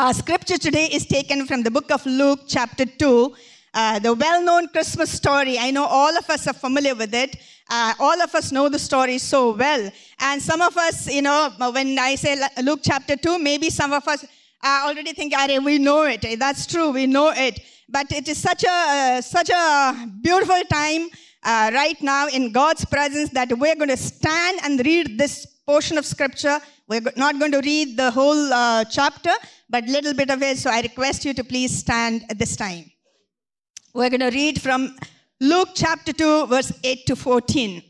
Our scripture today is taken from the book of Luke, chapter 2, uh, the well known Christmas story. I know all of us are familiar with it. Uh, all of us know the story so well. And some of us, you know, when I say Luke chapter 2, maybe some of us uh, already think, we know it. That's true, we know it. But it is such a, uh, such a beautiful time uh, right now in God's presence that we're going to stand and read this portion of scripture. We're not going to read the whole uh, chapter, but a little bit of it. So I request you to please stand at this time. We're going to read from Luke chapter 2, verse 8 to 14.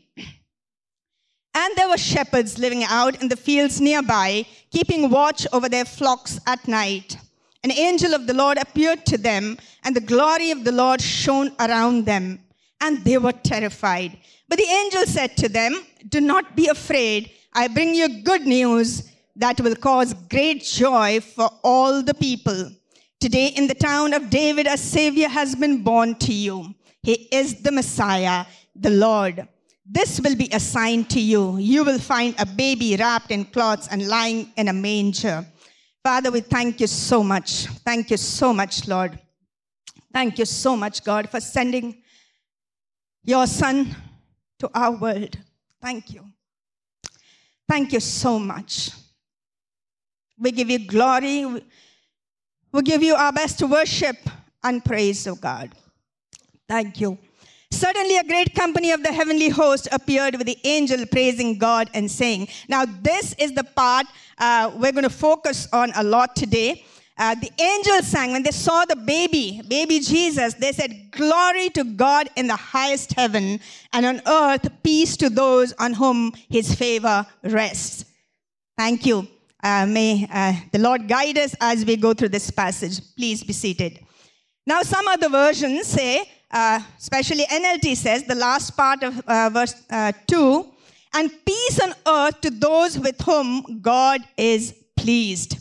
And there were shepherds living out in the fields nearby, keeping watch over their flocks at night. An angel of the Lord appeared to them, and the glory of the Lord shone around them, and they were terrified. But the angel said to them, Do not be afraid. I bring you good news that will cause great joy for all the people. Today in the town of David, a Savior has been born to you. He is the Messiah, the Lord. This will be a sign to you. You will find a baby wrapped in cloths and lying in a manger. Father, we thank you so much. Thank you so much, Lord. Thank you so much, God, for sending your Son to our world. Thank you. Thank you so much. We give you glory. We give you our best worship and praise, of oh God. Thank you. Suddenly, a great company of the heavenly host appeared with the angel praising God and saying, Now, this is the part uh, we're going to focus on a lot today. Uh, the angels sang when they saw the baby, baby Jesus, they said, Glory to God in the highest heaven, and on earth, peace to those on whom his favor rests. Thank you. Uh, may uh, the Lord guide us as we go through this passage. Please be seated. Now, some other versions say, uh, especially NLT says, the last part of uh, verse uh, 2, and peace on earth to those with whom God is pleased.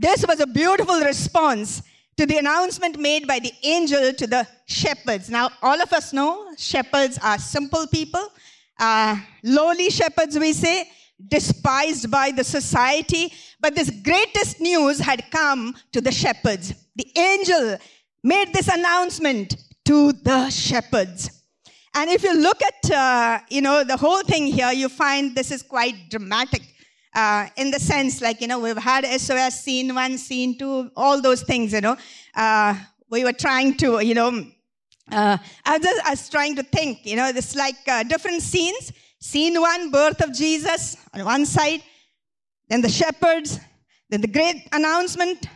This was a beautiful response to the announcement made by the angel to the shepherds. Now, all of us know shepherds are simple people, uh, lowly shepherds, we say despised by the society. But this greatest news had come to the shepherds. The angel made this announcement to the shepherds. And if you look at, uh, you know, the whole thing here, you find this is quite dramatic. Uh, in the sense, like, you know, we've had SOS scene one, scene two, all those things, you know. Uh, we were trying to, you know, uh, I, was just, I was trying to think, you know, it's like uh, different scenes Scene one, birth of Jesus on one side, then the shepherds, then the great announcement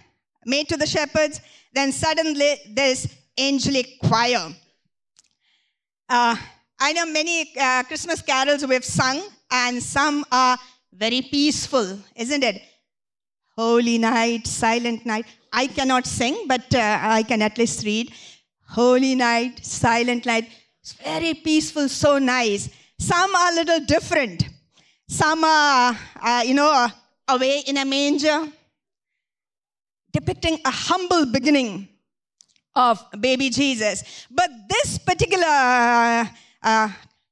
made to the shepherds, then suddenly there's angelic choir. Uh, I know many uh, Christmas carols we've sung, and some are very peaceful, isn't it? Holy night, silent night. I cannot sing, but uh, I can at least read. Holy night, silent night. It's very peaceful, so nice. Some are a little different. Some are, uh, you know, away in a manger, depicting a humble beginning of baby Jesus. But this particular uh, uh,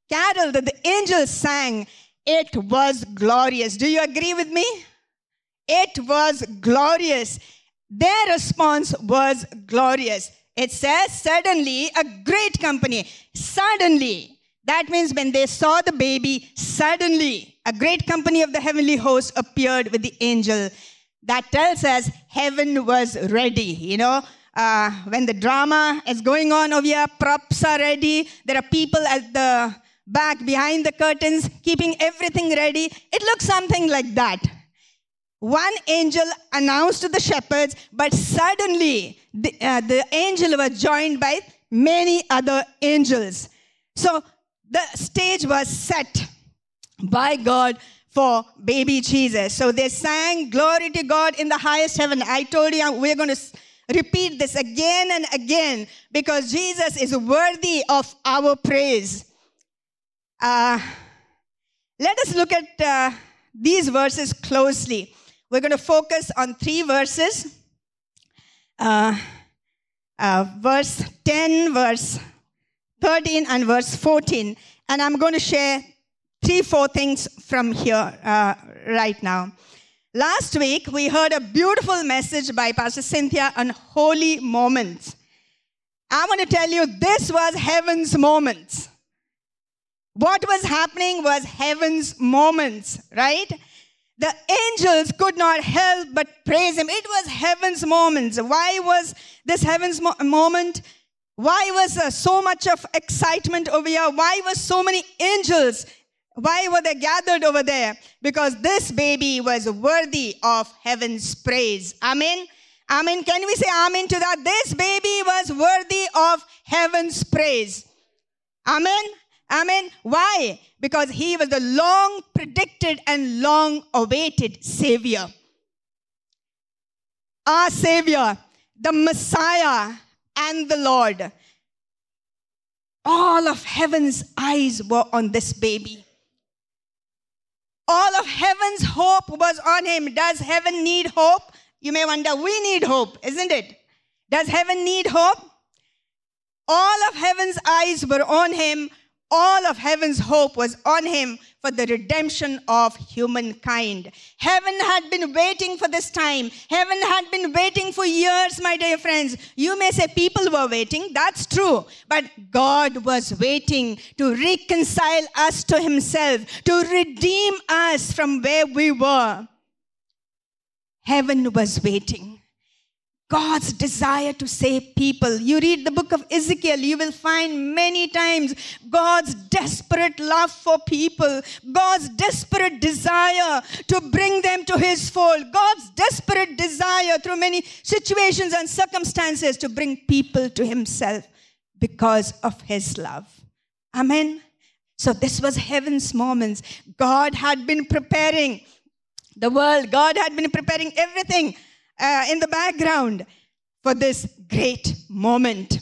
carol that the angels sang, it was glorious. Do you agree with me? It was glorious. Their response was glorious. It says, suddenly, a great company, suddenly, that means when they saw the baby, suddenly a great company of the heavenly host appeared with the angel. That tells us heaven was ready. You know, uh, when the drama is going on over here, props are ready. There are people at the back behind the curtains keeping everything ready. It looks something like that. One angel announced to the shepherds, but suddenly the, uh, the angel was joined by many other angels. So the stage was set by God for baby Jesus. So they sang, Glory to God in the highest heaven. I told you we're going to repeat this again and again because Jesus is worthy of our praise. Uh, let us look at uh, these verses closely. We're going to focus on three verses uh, uh verse 10, verse 13, and verse 14. And I'm going to share three, four things from here uh, right now. Last week, we heard a beautiful message by Pastor Cynthia on holy moments. I want to tell you, this was heaven's moments. What was happening was heaven's moments, right? The angels could not help but praise him. It was heaven's moments. Why was this heaven's mo- moment? Why was so much of excitement over here? Why was so many angels why were they gathered over there? Because this baby was worthy of heaven's praise. Amen. Amen. Can we say amen to that? This baby was worthy of heaven's praise. Amen. Amen. Why? Because he was the long predicted and long awaited Savior. Our Savior, the Messiah, and the Lord. All of heaven's eyes were on this baby. All of heaven's hope was on him. Does heaven need hope? You may wonder, we need hope, isn't it? Does heaven need hope? All of heaven's eyes were on him all of heaven's hope was on him for the redemption of humankind. Heaven had been waiting for this time. Heaven had been waiting for years, my dear friends. You may say people were waiting. That's true. But God was waiting to reconcile us to himself, to redeem us from where we were. Heaven was waiting. God's desire to save people. You read the book of Ezekiel, you will find many times God's desperate love for people, God's desperate desire to bring them to his fold, God's desperate desire through many situations and circumstances to bring people to himself because of his love. Amen. So this was heaven's moments. God had been preparing the world, God had been preparing everything uh, in the background for this great moment.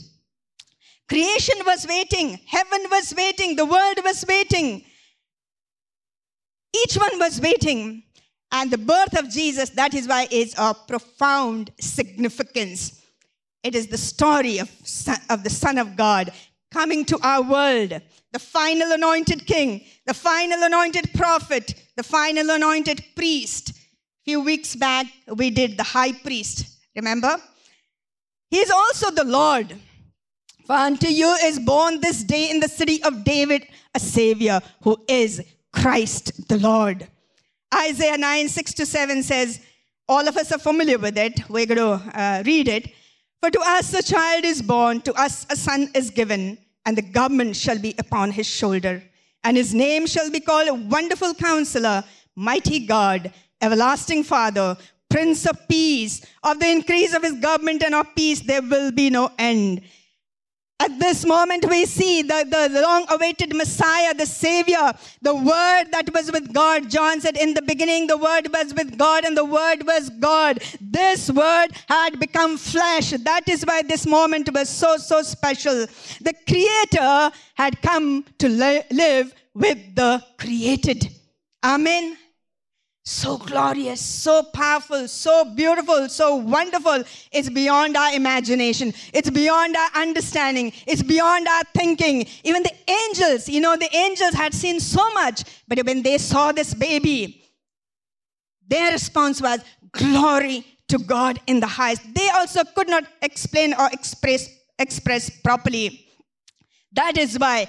Creation was waiting, heaven was waiting, the world was waiting. Each one was waiting. And the birth of Jesus, that is why it's of profound significance. It is the story of, of the Son of God coming to our world, the final anointed king, the final anointed prophet, the final anointed priest, few weeks back, we did the high priest. Remember? He is also the Lord. For unto you is born this day in the city of David a Savior who is Christ the Lord. Isaiah 9, 6 to 7 says, all of us are familiar with it. We're going to uh, read it. For to us a child is born, to us a son is given, and the government shall be upon his shoulder. And his name shall be called a Wonderful Counselor, Mighty God, everlasting Father, Prince of Peace. Of the increase of his government and of peace, there will be no end. At this moment, we see the, the long awaited Messiah, the Savior, the Word that was with God. John said, In the beginning, the Word was with God, and the Word was God. This Word had become flesh. That is why this moment was so, so special. The Creator had come to li- live with the created. Amen so glorious, so powerful, so beautiful, so wonderful. It's beyond our imagination. It's beyond our understanding. It's beyond our thinking. Even the angels, you know, the angels had seen so much, but when they saw this baby, their response was, Glory to God in the highest. They also could not explain or express, express properly. That is why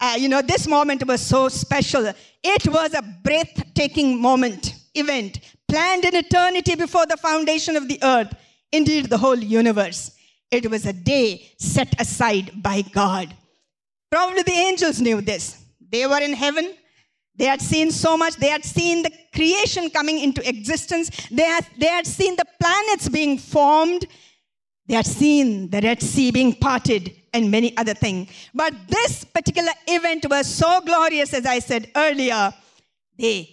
uh, you know, this moment was so special. It was a breathtaking moment, event, planned in eternity before the foundation of the earth, indeed, the whole universe. It was a day set aside by God. Probably the angels knew this. They were in heaven. They had seen so much. They had seen the creation coming into existence. They had, they had seen the planets being formed. They had seen the Red Sea being parted and many other things. But this particular event was so glorious, as I said earlier, they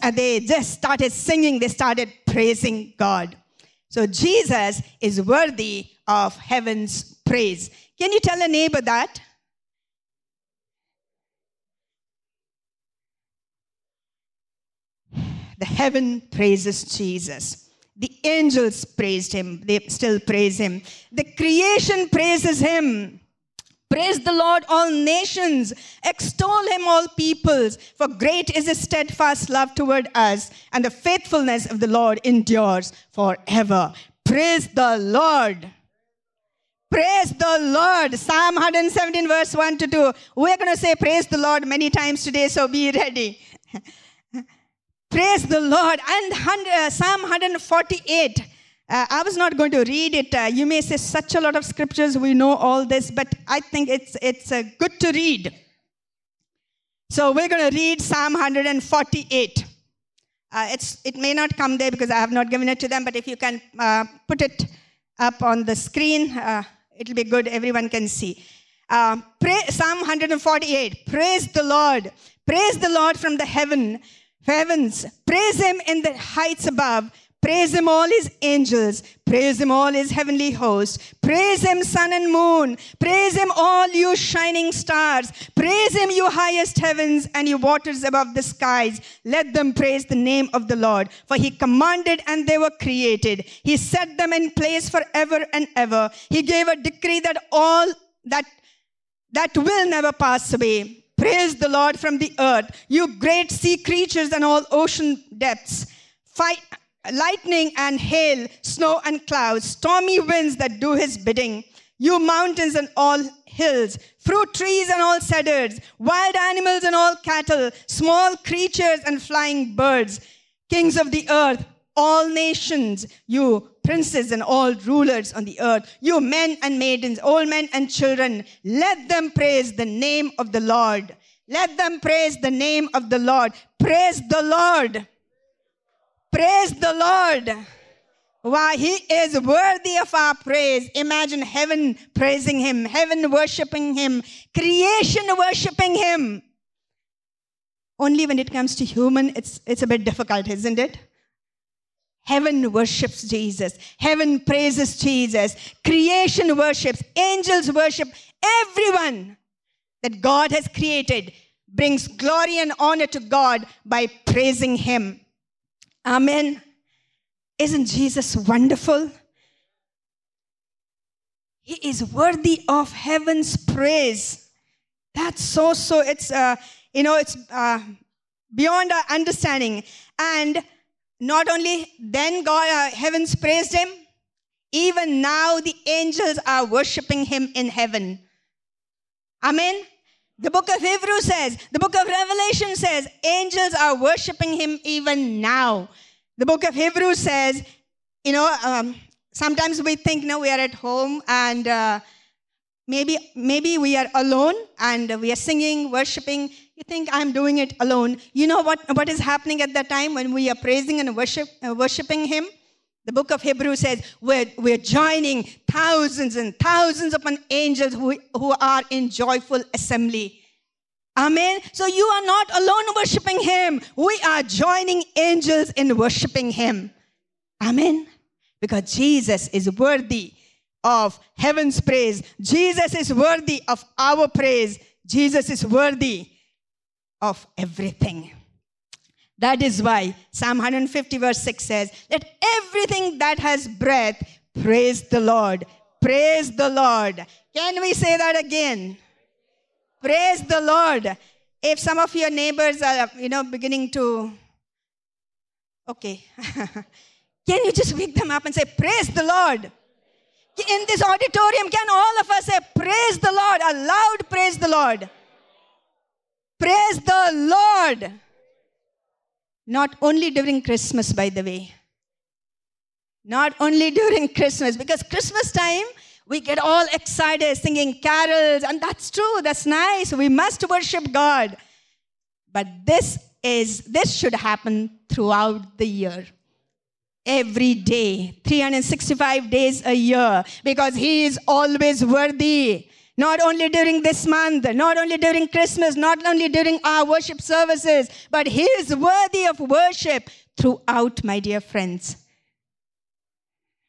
uh, they just started singing, they started praising God. So Jesus is worthy of heaven's praise. Can you tell a neighbor that? The heaven praises Jesus. The angels praised him. They still praise him. The creation praises him. Praise the Lord, all nations. Extol him, all peoples. For great is his steadfast love toward us, and the faithfulness of the Lord endures forever. Praise the Lord. Praise the Lord. Psalm 117, verse 1 to 2. We're going to say praise the Lord many times today, so be ready. praise the Lord. And 100, uh, Psalm 148. Uh, I was not going to read it. Uh, you may say such a lot of scriptures, we know all this, but I think it's, it's uh, good to read. So we're going to read Psalm 148. Uh, it's, it may not come there because I have not given it to them, but if you can uh, put it up on the screen, it'll be good. Everyone can see. Pray, Psalm 148. Praise the Lord. Praise the Lord from the heaven, heavens. Praise him in the heights above. Praise him, all his angels. Praise him, all his heavenly hosts. Praise him, sun and moon. Praise him, all you shining stars. Praise him, you highest heavens and you waters above the skies. Let them praise the name of the Lord. For he commanded and they were created. He set them in place forever and ever. He gave a decree that all that that will never pass away. Praise the Lord from the earth, you great sea creatures and all ocean depths. Fight lightning and hail, snow and clouds, stormy winds that do his bidding. You mountains and all hills, fruit trees and all cedars, wild animals and all cattle, small creatures and flying birds, kings of the earth, all nations, you princes and all rulers on the earth, you men and maidens, old men and children, let them praise the name of the Lord. Let them praise the name of the Lord. Praise the Lord. Praise the Lord. Why, He is worthy of our praise. Imagine heaven praising Him, heaven worshiping Him, creation worshiping Him. Only when it comes to human, it's, it's a bit difficult, isn't it? Heaven worships Jesus. Heaven praises Jesus. Creation worships. Angels worship. Everyone that God has created brings glory and honor to God by praising Him. Amen. Isn't Jesus wonderful? He is worthy of heaven's praise. That's so, so, it's, uh, you know, it's uh, beyond our understanding. And not only then God, uh, heavens praised him, even now the angels are worshiping him in heaven. Amen. The book of Hebrews says, the book of Revelation says, angels are worshiping him even now. The book of Hebrews says, you know, um, sometimes we think, no, we are at home and uh, maybe maybe we are alone and we are singing, worshiping. You think I'm doing it alone. You know what, what is happening at that time when we are praising and worship, uh, worshiping him? The book of Hebrews says we're, we're joining thousands and thousands upon angels who, who are in joyful assembly. Amen. So you are not alone worshiping him. We are joining angels in worshiping him. Amen. Because Jesus is worthy of heaven's praise. Jesus is worthy of our praise. Jesus is worthy of everything. That is why Psalm 150, verse 6 says, Let everything that has breath praise the Lord. Praise the Lord. Can we say that again? Praise the Lord. If some of your neighbors are, you know, beginning to, okay, can you just wake them up and say, Praise the Lord? In this auditorium, can all of us say, Praise the Lord? A loud praise the Lord. Praise the Lord. Not only during Christmas, by the way. Not only during Christmas, because Christmas time, we get all excited singing carols, and that's true, that's nice. We must worship God. But this is, this should happen throughout the year. Every day, 365 days a year, because He is always worthy. Not only during this month, not only during Christmas, not only during our worship services, but He is worthy of worship throughout, my dear friends.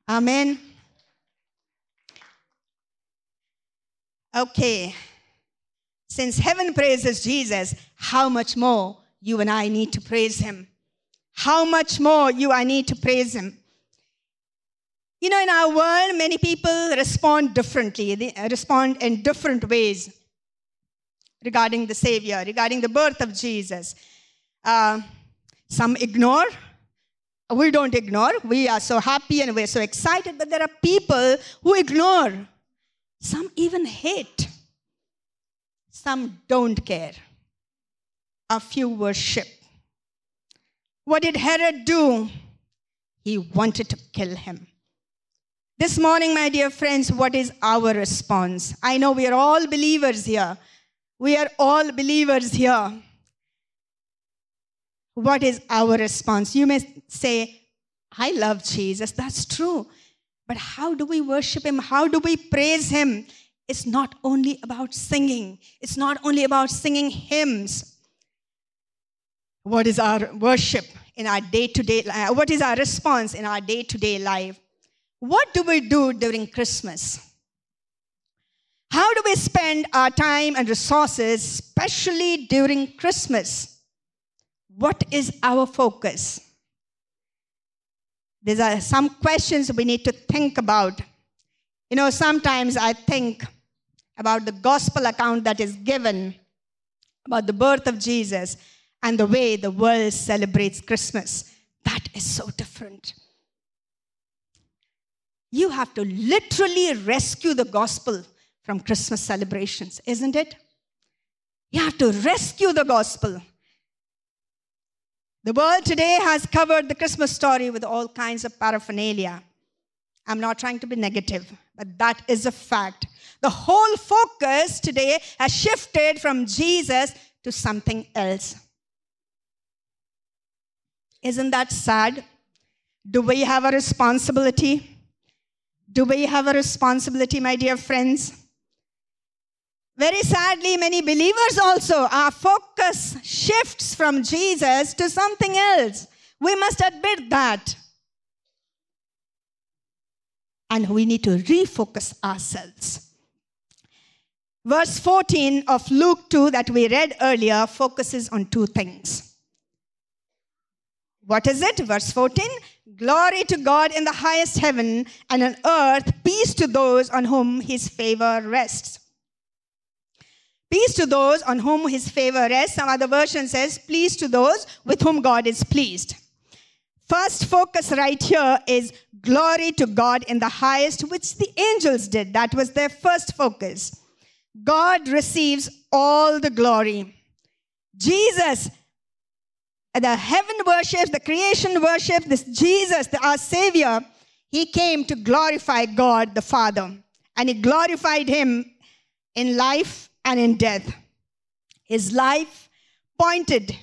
Amen. Okay. Since heaven praises Jesus, how much more you and I need to praise Him? How much more you I need to praise Him? You know, in our world, many people respond differently. They respond in different ways regarding the Savior, regarding the birth of Jesus. Uh, some ignore. We don't ignore. We are so happy and we're so excited, but there are people who ignore. Some even hate. Some don't care. A few worship. What did Herod do? He wanted to kill him. This morning, my dear friends, what is our response? I know we are all believers here. We are all believers here. What is our response? You may say, I love Jesus. That's true. But how do we worship Him? How do we praise Him? It's not only about singing, it's not only about singing hymns. What is our worship in our day to day life? What is our response in our day to day life? What do we do during Christmas? How do we spend our time and resources, especially during Christmas? What is our focus? These are some questions we need to think about. You know, sometimes I think about the gospel account that is given about the birth of Jesus and the way the world celebrates Christmas. That is so different. You have to literally rescue the gospel from Christmas celebrations, isn't it? You have to rescue the gospel. The world today has covered the Christmas story with all kinds of paraphernalia. I'm not trying to be negative, but that is a fact. The whole focus today has shifted from Jesus to something else. Isn't that sad? Do we have a responsibility? Do we have a responsibility, my dear friends? Very sadly, many believers also, our focus shifts from Jesus to something else. We must admit that. And we need to refocus ourselves. Verse 14 of Luke 2 that we read earlier focuses on two things. What is it? Verse 14 Glory to God in the highest heaven, and on earth, peace to those on whom his favor rests. Peace to those on whom his favor rests. Some other version says, Peace to those with whom God is pleased. First focus right here is glory to God in the highest, which the angels did. That was their first focus. God receives all the glory. Jesus the heaven worships, the creation worships, this Jesus, our Savior, he came to glorify God the Father. And he glorified him in life and in death. His life pointed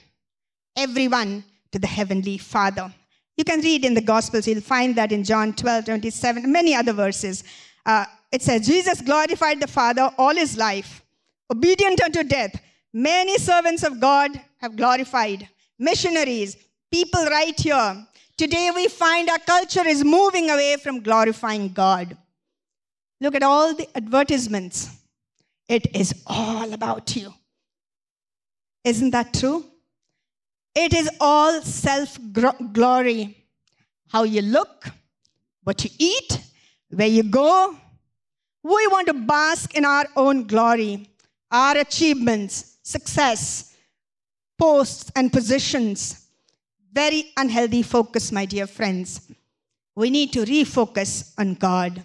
everyone to the Heavenly Father. You can read in the Gospels, you'll find that in John 12, 27, many other verses. Uh, it says, Jesus glorified the Father all his life, obedient unto death. Many servants of God have glorified missionaries, people right here. Today we find our culture is moving away from glorifying God. Look at all the advertisements. It is all about you. Isn't that true? It is all self glory. How you look, what you eat, where you go. We want to bask in our own glory, our achievements, success, posts and positions. Very unhealthy focus, my dear friends. We need to refocus on God.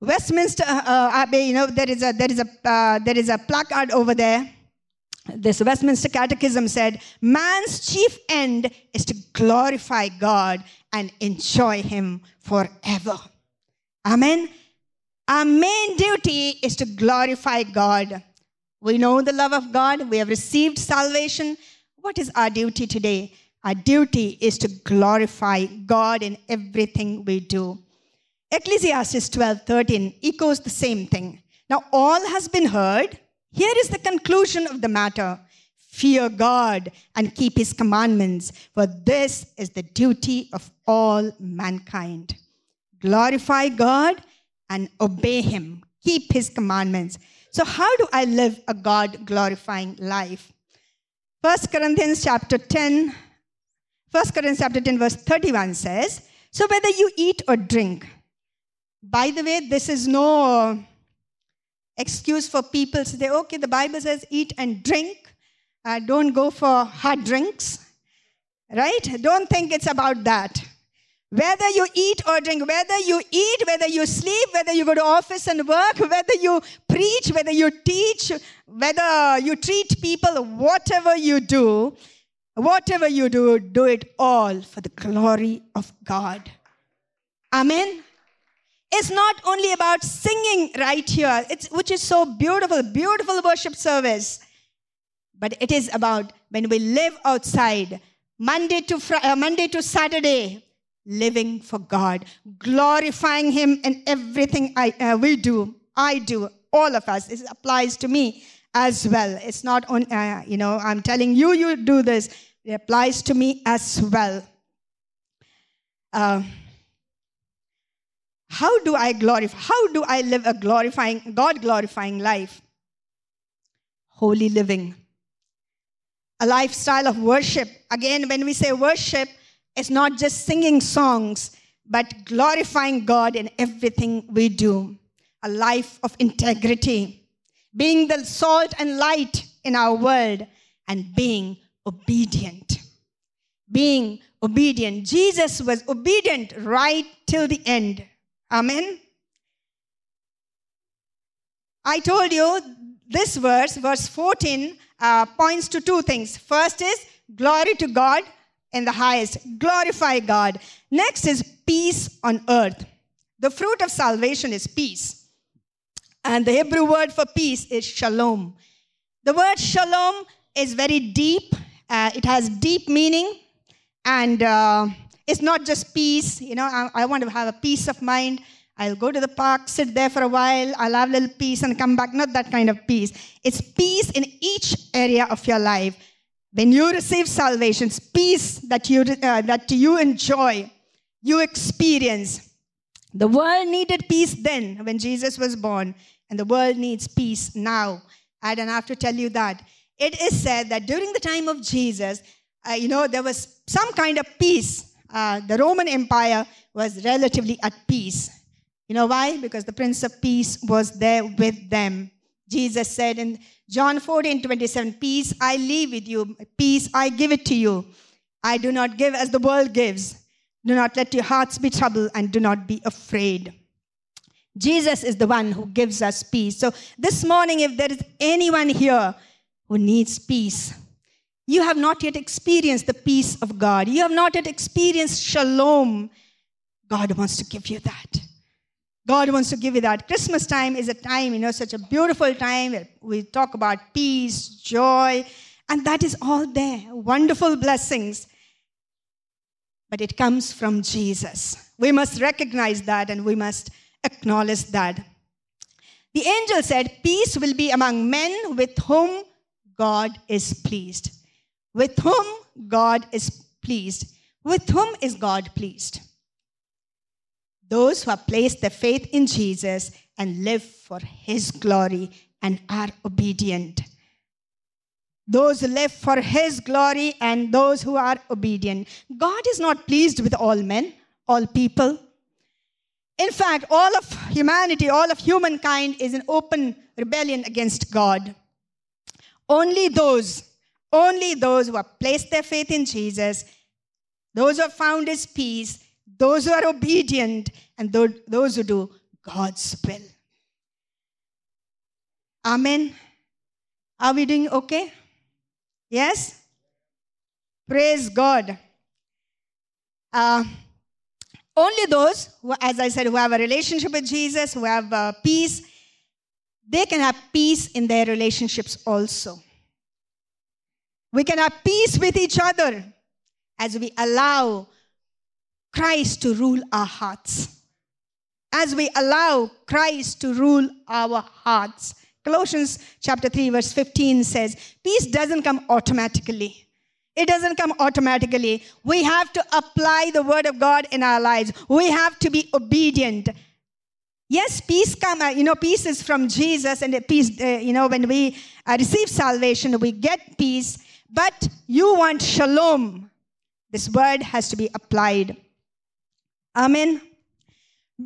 Westminster uh, uh Abbey, you know, there is a there is a uh, there is a placard over there. This Westminster Catechism said, "Man's chief end is to glorify God and enjoy Him forever." Amen. Our main duty is to glorify God we know the love of God. We have received salvation. What is our duty today? Our duty is to glorify God in everything we do. Ecclesiastes 12 13 echoes the same thing. Now, all has been heard. Here is the conclusion of the matter fear God and keep his commandments, for this is the duty of all mankind. Glorify God and obey him, keep his commandments. So, how do I live a God glorifying life? 1 Corinthians chapter 10, 1 Corinthians chapter 10, verse 31 says, So whether you eat or drink, by the way, this is no excuse for people to say, okay, the Bible says eat and drink. Uh, don't go for hard drinks, right? Don't think it's about that. Whether you eat or drink, whether you eat, whether you sleep, whether you go to office and work, whether you preach, whether you teach, whether you treat people, whatever you do, whatever you do, do it all for the glory of God. Amen. It's not only about singing right here, which is so beautiful, beautiful worship service. But it is about when we live outside, Monday to, Friday, uh, Monday to Saturday, living for God, glorifying Him in everything I, uh, we do, I do, all of us. This applies to me as well. It's not on, uh, you know, I'm telling you, you do this. It applies to me as well. Uh, how do I glorify? How do I live a glorifying, God glorifying life? Holy living. A lifestyle of worship. Again, when we say worship, it's not just singing songs, but glorifying God in everything we do. A life of integrity, being the salt and light in our world, and being obedient. Being obedient. Jesus was obedient right till the end. Amen. I told you this verse, verse 14, uh, points to two things. First is glory to God in the highest, glorify God. Next is peace on earth. The fruit of salvation is peace. And the Hebrew word for peace is shalom. The word shalom is very deep, uh, it has deep meaning, and uh, it's not just peace. You know, I, I, want to have a peace of mind. I'll go to the park, sit there for a while, I'll have a little peace and come back. Not that kind of peace. It's peace in each area of your life. When you receive salvation, peace that you, uh, that you enjoy, you experience. The world needed peace then when Jesus was born, and the world needs peace now. I don't have to tell you that. It is said that during the time of Jesus, uh, you know, there was some kind of peace uh, the Roman Empire was relatively at peace. You know why? Because the Prince of Peace was there with them. Jesus said in John 14 27, Peace I leave with you, peace I give it to you. I do not give as the world gives. Do not let your hearts be troubled and do not be afraid. Jesus is the one who gives us peace. So this morning, if there is anyone here who needs peace, you have not yet experienced the peace of God. You have not yet experienced shalom. God wants to give you that. God wants to give you that. Christmas time is a time, you know, such a beautiful time where we talk about peace, joy, and that is all there. Wonderful blessings. But it comes from Jesus. We must recognize that and we must acknowledge that. The angel said, Peace will be among men with whom God is pleased. With whom God is pleased. With whom is God pleased? Those who have placed their faith in Jesus and live for his glory and are obedient. Those who live for his glory and those who are obedient. God is not pleased with all men, all people. In fact, all of humanity, all of humankind is in open rebellion against God. Only those only those who have placed their faith in Jesus, those who have found his peace, those who are obedient, and those who do God's will. Amen. Are we doing okay? Yes? Praise God. Uh, only those, who, as I said, who have a relationship with Jesus, who have uh, peace, they can have peace in their relationships also. We can have peace with each other as we allow Christ to rule our hearts. as we allow Christ to rule our hearts. Colossians chapter 3 verse 15 says, peace doesn't come automatically. It doesn't come automatically. We have to apply the word of God in our lives. We have to be obedient. Yes, peace come. Uh, you know, peace is from Jesus, and peace. Uh, you know, when we uh, receive salvation, we get peace. But you want shalom. This word has to be applied. Amen.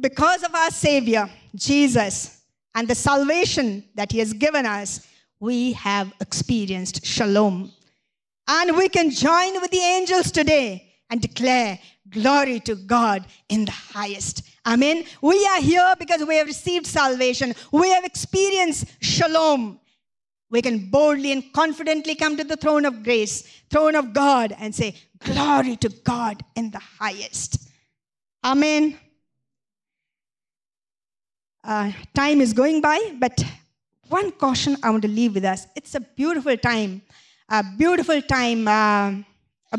Because of our Savior, Jesus, and the salvation that He has given us, we have experienced shalom. And we can join with the angels today and declare glory to God in the highest. Amen. We are here because we have received salvation. We have experienced shalom. We can boldly and confidently come to the throne of grace, throne of God, and say, Glory to God in the highest. Amen. Uh, time is going by, but one caution I want to leave with us. It's a beautiful time a beautiful time uh,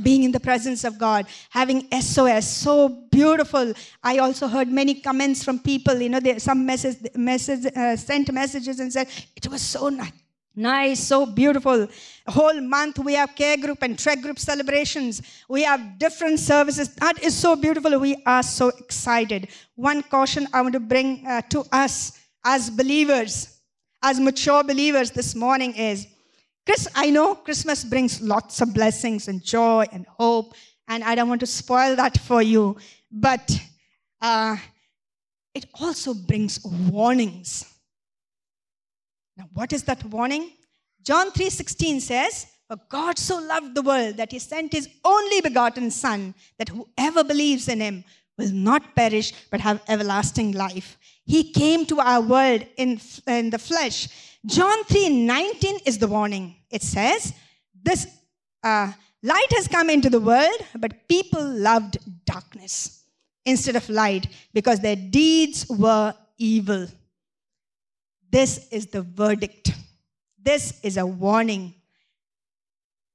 being in the presence of God, having SOS, so beautiful. I also heard many comments from people, you know, there, some message, message uh, sent messages and said, it was so nice. Nice, so beautiful. A whole month we have care group and trek group celebrations. We have different services. That is so beautiful. We are so excited. One caution I want to bring uh, to us as believers, as mature believers this morning is Chris, I know Christmas brings lots of blessings and joy and hope, and I don't want to spoil that for you, but uh, it also brings warnings. Now, what is that warning? John 3:16 says, "For God so loved the world that he sent his only begotten son, that whoever believes in him will not perish but have everlasting life." He came to our world in, in the flesh John 3 19 is the warning. It says, This uh, light has come into the world, but people loved darkness instead of light because their deeds were evil. This is the verdict. This is a warning.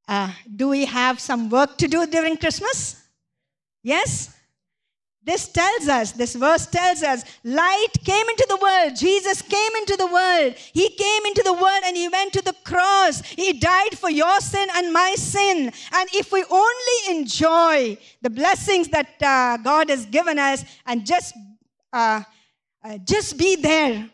Uh, do we have some work to do during Christmas? Yes? This tells us, this verse tells us, light came into the world. Jesus came into the world. He came into the world and he went to the cross. He died for your sin and my sin. And if we only enjoy the blessings that uh, God has given us and just, uh, uh, just be there,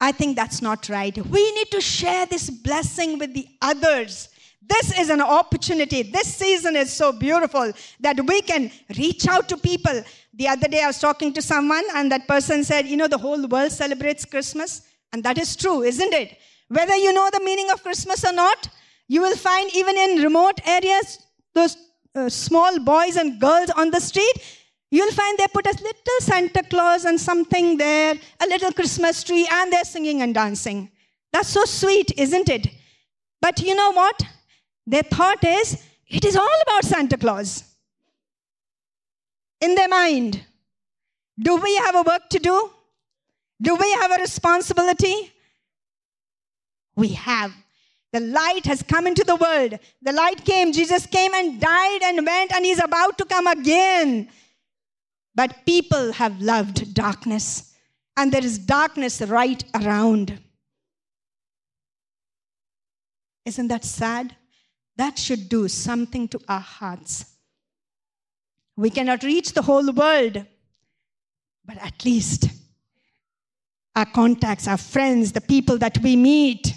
I think that's not right. We need to share this blessing with the others. This is an opportunity. This season is so beautiful that we can reach out to people. The other day I was talking to someone, and that person said, You know, the whole world celebrates Christmas. And that is true, isn't it? Whether you know the meaning of Christmas or not, you will find even in remote areas, those uh, small boys and girls on the street, you'll find they put a little Santa Claus and something there, a little Christmas tree, and they're singing and dancing. That's so sweet, isn't it? But you know what? Their thought is, it is all about Santa Claus. In their mind, do we have a work to do? Do we have a responsibility? We have. The light has come into the world. The light came. Jesus came and died and went, and he's about to come again. But people have loved darkness, and there is darkness right around. Isn't that sad? That should do something to our hearts. We cannot reach the whole world, but at least our contacts, our friends, the people that we meet,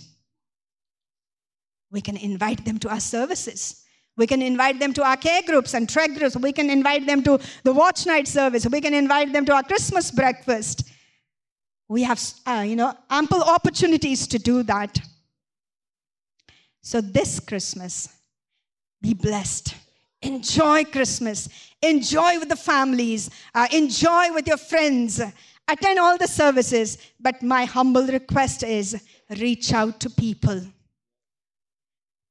we can invite them to our services. We can invite them to our care groups and trek groups. We can invite them to the watch night service. We can invite them to our Christmas breakfast. We have, uh, you know, ample opportunities to do that. So, this Christmas, be blessed. Enjoy Christmas. Enjoy with the families. Uh, enjoy with your friends. Attend all the services. But my humble request is reach out to people.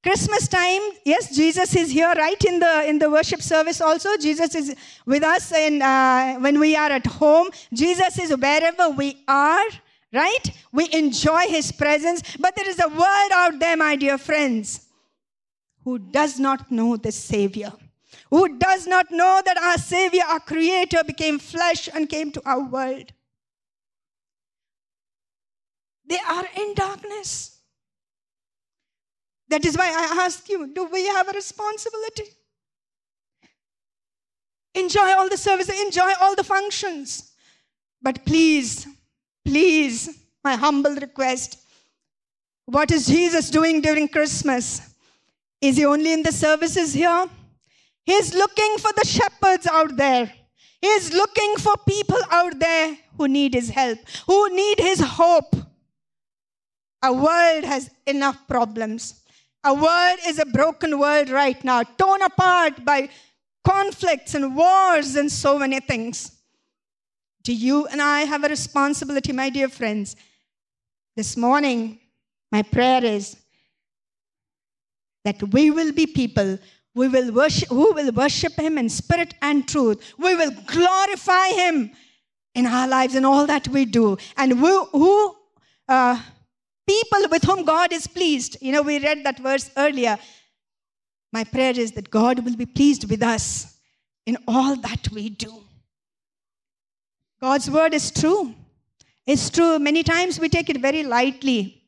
Christmas time, yes, Jesus is here, right in the in the worship service. Also, Jesus is with us, in, uh, when we are at home, Jesus is wherever we are right? We enjoy his presence, but there is a world out there, my dear friends, who does not know the Savior, who does not know that our Savior, our Creator, became flesh and came to our world. They are in darkness. That is why I ask you do we have a responsibility? Enjoy all the services, enjoy all the functions. But please, please, my humble request what is Jesus doing during Christmas? Is he only in the services here? He's looking for the shepherds out there. He's looking for people out there who need his help, who need his hope. Our world has enough problems. Our world is a broken world right now, torn apart by conflicts and wars and so many things. Do you and I have a responsibility, my dear friends? This morning, my prayer is that we will be people we will worship, who will worship him in spirit and truth. We will glorify him in our lives and all that we do. And who, who uh, people with whom God is pleased. You know, we read that verse earlier. My prayer is that God will be pleased with us in all that we do. God's word is true. It's true. Many times we take it very lightly.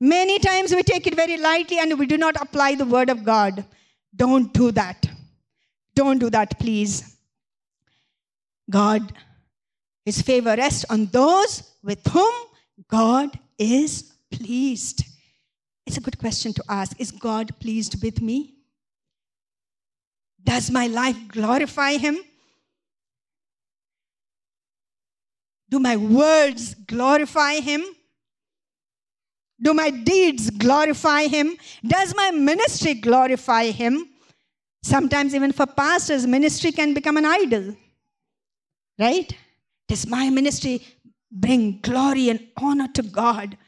Many times we take it very lightly and we do not apply the word of God. Don't do that. Don't do that, please. God, His favor rests on those with whom God is pleased. It's a good question to ask. Is God pleased with me? Does my life glorify Him? Do my words glorify Him? Do my deeds glorify Him? Does my ministry glorify Him? Sometimes, even for pastors, ministry can become an idol. Right? Does my ministry bring glory and honor to God?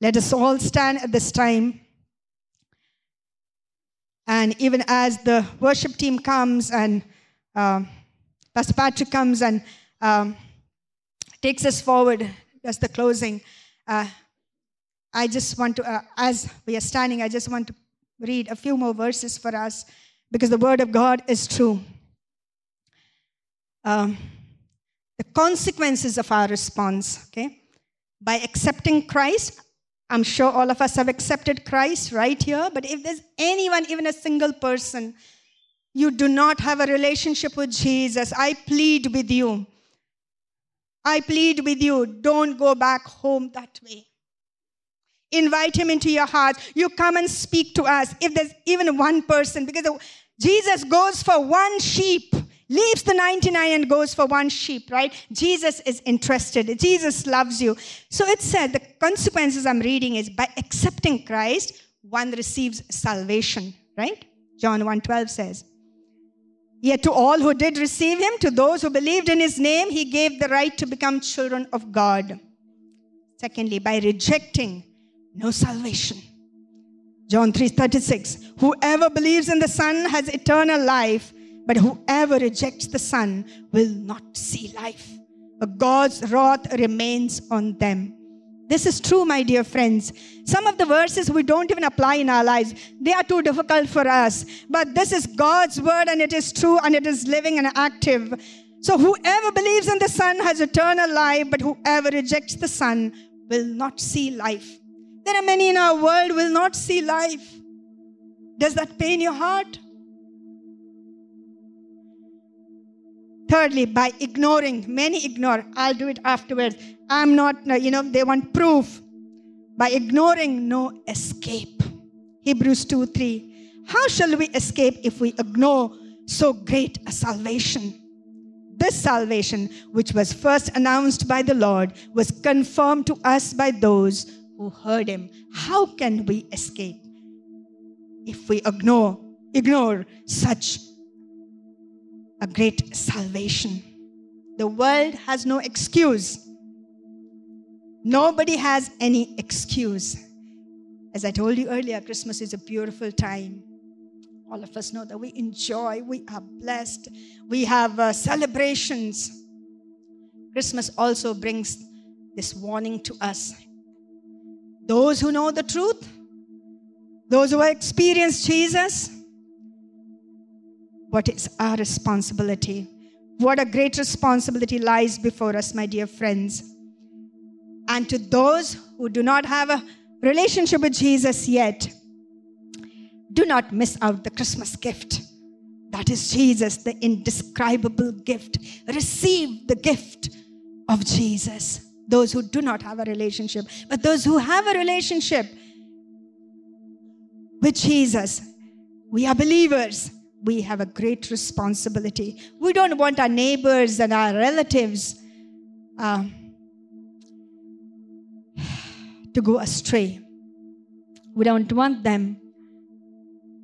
Let us all stand at this time. And even as the worship team comes and uh, Pastor Patrick comes and um, takes us forward, that's the closing. Uh, I just want to, uh, as we are standing, I just want to read a few more verses for us because the word of God is true. Um, the consequences of our response, okay? By accepting Christ, I'm sure all of us have accepted Christ right here, but if there's anyone, even a single person, you do not have a relationship with Jesus, I plead with you. I plead with you, don't go back home that way. Invite him into your heart. You come and speak to us. If there's even one person, because Jesus goes for one sheep, leaves the 99 and goes for one sheep, right? Jesus is interested. Jesus loves you. So it said the consequences I'm reading is by accepting Christ, one receives salvation, right? John 1:12 says. Yet to all who did receive him, to those who believed in his name, he gave the right to become children of God. Secondly, by rejecting, no salvation. John 3:36 Whoever believes in the Son has eternal life, but whoever rejects the Son will not see life. But God's wrath remains on them. This is true, my dear friends. Some of the verses we don't even apply in our lives. They are too difficult for us. But this is God's word and it is true and it is living and active. So whoever believes in the Son has eternal life, but whoever rejects the Son will not see life. There are many in our world will not see life. Does that pain your heart? Thirdly, by ignoring, many ignore. I'll do it afterwards. I'm not, you know, they want proof. By ignoring, no escape. Hebrews 2 3. How shall we escape if we ignore so great a salvation? This salvation, which was first announced by the Lord, was confirmed to us by those who heard him. How can we escape if we ignore, ignore such a great salvation? The world has no excuse Nobody has any excuse. As I told you earlier, Christmas is a beautiful time. All of us know that we enjoy, we are blessed, we have uh, celebrations. Christmas also brings this warning to us. Those who know the truth, Those who have experienced Jesus, what is our responsibility? What a great responsibility lies before us, my dear friends. And to those who do not have a relationship with Jesus yet, do not miss out the Christmas gift. That is Jesus, the indescribable gift. Receive the gift of Jesus. Those who do not have a relationship, but those who have a relationship with Jesus, we are believers. We have a great responsibility. We don't want our neighbors and our relatives uh, to go astray. We don't want them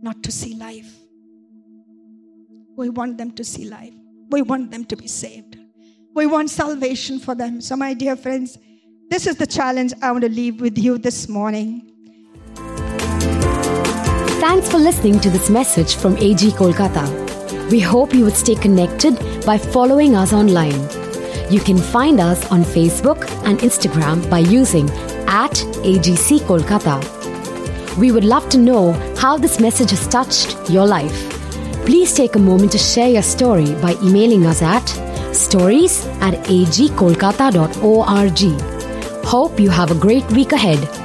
not to see life. We want them to see life. We want them to be saved. We want salvation for them. So, my dear friends, this is the challenge I want to leave with you this morning. Thanks for listening to this message from AG Kolkata. We hope you would stay connected by following us online. You can find us on Facebook and Instagram by using at AGC Kolkata. We would love to know how this message has touched your life. Please take a moment to share your story by emailing us at stories at agkolkata.org. Hope you have a great week ahead.